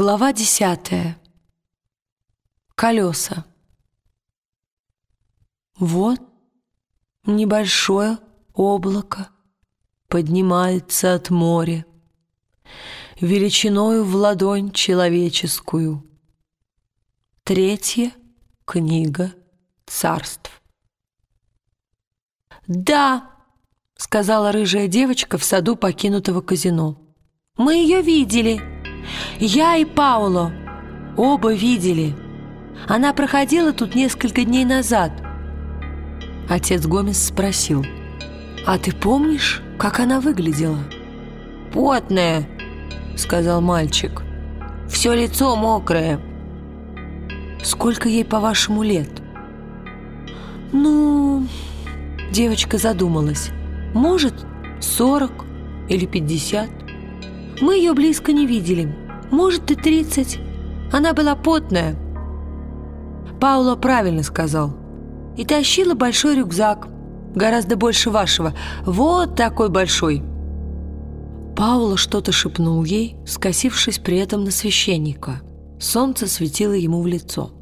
Глава десятая. Колеса. Вот небольшое облако поднимается от моря, величиною в ладонь человеческую. Третья книга царств. «Да», — сказала рыжая девочка в саду покинутого казино. «Мы ее видели. Я и Пауло. Оба видели. Она проходила тут несколько дней назад». Отец Гомес спросил. «А ты помнишь, как она выглядела?» «Потная», — сказал мальчик. «Все лицо мокрое». Сколько ей, по-вашему, лет? Ну, девочка задумалась. Может, сорок или пятьдесят. Мы ее близко не видели. Может, и тридцать. Она была потная. Пауло правильно сказал. И тащила большой рюкзак. Гораздо больше вашего. Вот такой большой. Паула что-то шепнул ей, скосившись при этом на священника. Солнце светило ему в лицо.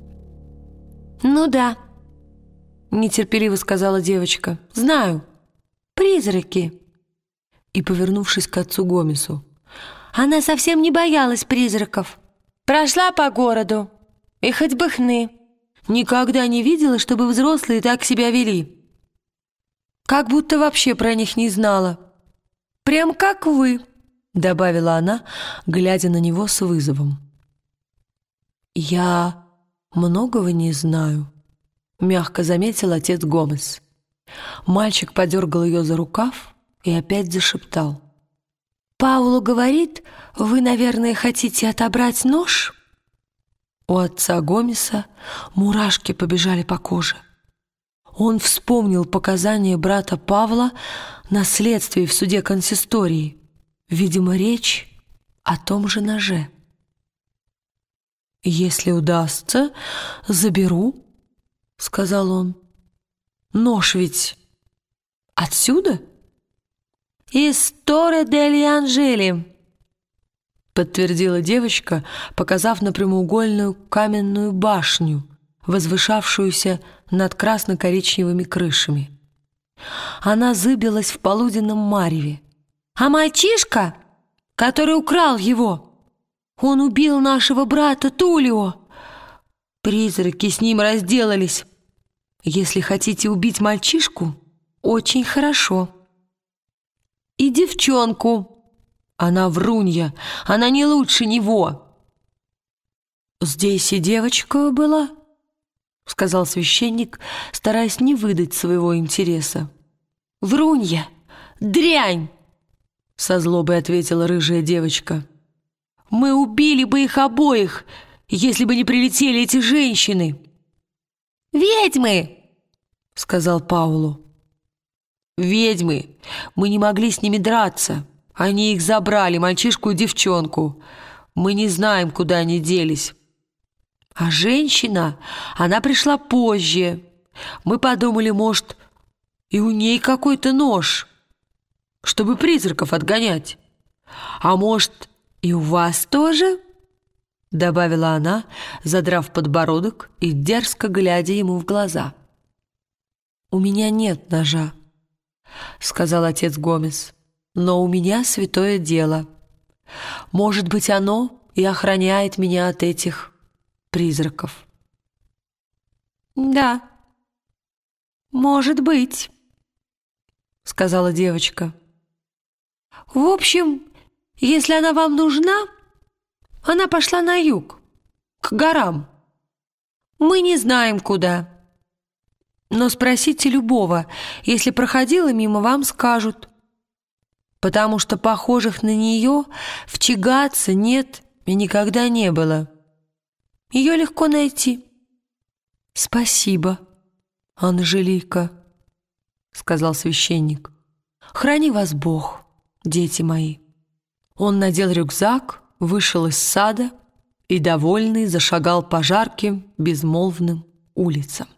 «Ну да», — нетерпеливо сказала девочка. «Знаю. Призраки». И, повернувшись к отцу Гомесу, «Она совсем не боялась призраков. Прошла по городу, и хоть бы хны. Никогда не видела, чтобы взрослые так себя вели. Как будто вообще про них не знала. Прям как вы», — добавила она, глядя на него с вызовом. «Я многого не знаю», — мягко заметил отец Гомес. Мальчик подергал ее за рукав и опять зашептал. «Паулу говорит, вы, наверное, хотите отобрать нож?» У отца Гомеса мурашки побежали по коже. Он вспомнил показания брата Павла на следствии в суде консистории. Видимо, речь о том же ноже. «Если удастся, заберу», — сказал он. «Нож ведь отсюда?» «Из дель Анжели», — подтвердила девочка, показав на прямоугольную каменную башню, возвышавшуюся над красно-коричневыми крышами. Она зыбилась в полуденном мареве. «А мальчишка, который украл его...» Он убил нашего брата Тулио. Призраки с ним разделались. Если хотите убить мальчишку, очень хорошо. И девчонку. Она врунья, она не лучше него. Здесь и девочка была, сказал священник, стараясь не выдать своего интереса. Врунья, дрянь, со злобой ответила рыжая девочка. Мы убили бы их обоих, если бы не прилетели эти женщины!» «Ведьмы!» — сказал Паулу. «Ведьмы! Мы не могли с ними драться. Они их забрали, мальчишку и девчонку. Мы не знаем, куда они делись. А женщина, она пришла позже. Мы подумали, может, и у ней какой-то нож, чтобы призраков отгонять. А может, «И у вас тоже?» — добавила она, задрав подбородок и дерзко глядя ему в глаза. «У меня нет ножа», — сказал отец Гомес, «но у меня святое дело. Может быть, оно и охраняет меня от этих призраков». «Да, может быть», — сказала девочка. «В общем, если она вам нужна, она пошла на юг, к горам. Мы не знаем, куда. Но спросите любого, если проходила мимо, вам скажут. Потому что похожих на нее в Чигаце нет и никогда не было. Ее легко найти. «Спасибо, Анжелика», — сказал священник. «Храни вас Бог, дети мои». Он надел рюкзак, вышел из сада и, довольный, зашагал по жарким, безмолвным улицам.